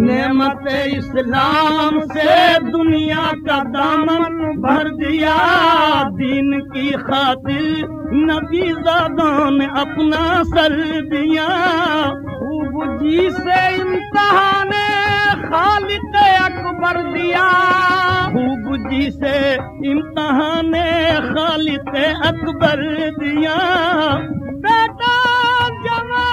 नेमत इस्लाम से दुनिया का दामन भर दिया। दीन की खातिर नबी जादा ने अपना सर दिया। जी से इम्तहान खालिद अकबर दिया। खूब जी से इम्तहान अकबर दिया। बेटा जमा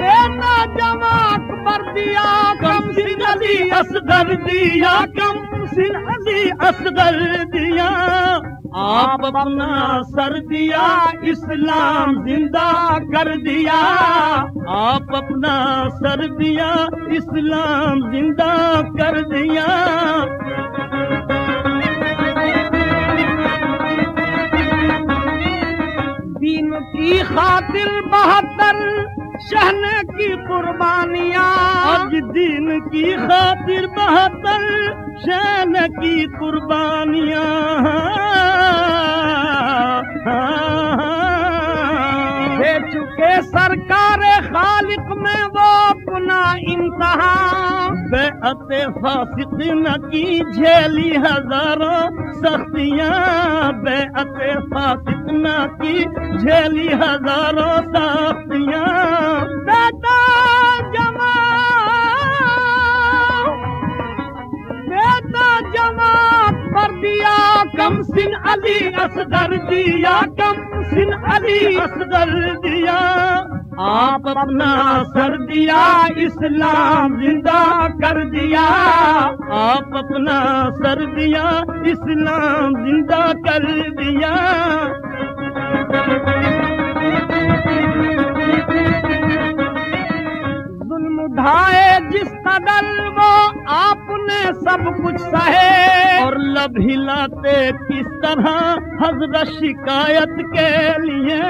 बेटा जमा अकबर दिया कम अली असगर दिया। कम सिंह अली असगर दिया। आप अपना सर दिया इस्लाम जिंदा कर दिया। आप अपना सर दिया इस्लाम जिंदा कर दिया दीन की खातिर बहत्तर शहने की कुर्बानियाँ। आज दीन की खातिर बहत्तर शहन की कुर्बानियाँ। दे चुके सरकार खालिक में वो अपना इम्तहा फासिक न की झेली हजारों सख्तियाँ। बेअत फासिक न की झेली हजारों सख्तियाँ। बेटा जमा बेटा जमा कर दिया कम सिन अली असगर दिया कम सिन अली असगर दिया। आप अपना सर दिया इस्लाम जिंदा कर दिया, आप अपना सर दिया, इस्लाम ज़िंदा कर दिया। जुल्म उठाए जिस कदर वो आपने सब कुछ सहे, और लब हिलाते किस तरह हज़रत शिकायत के लिए।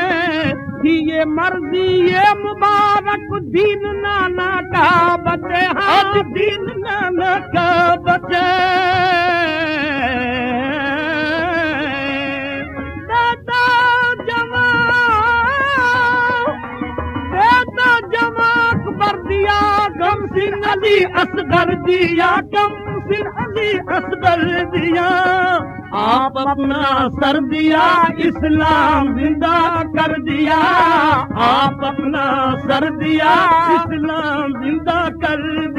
कि ये मर्ज़ी, ये मुबारक, दीन नाना का आज दिन नानक बचे। दिया कम सिंह अली असगर दिया। आप अपना सर दिया इस्लाम दिया। इस्लाम जिंदा कर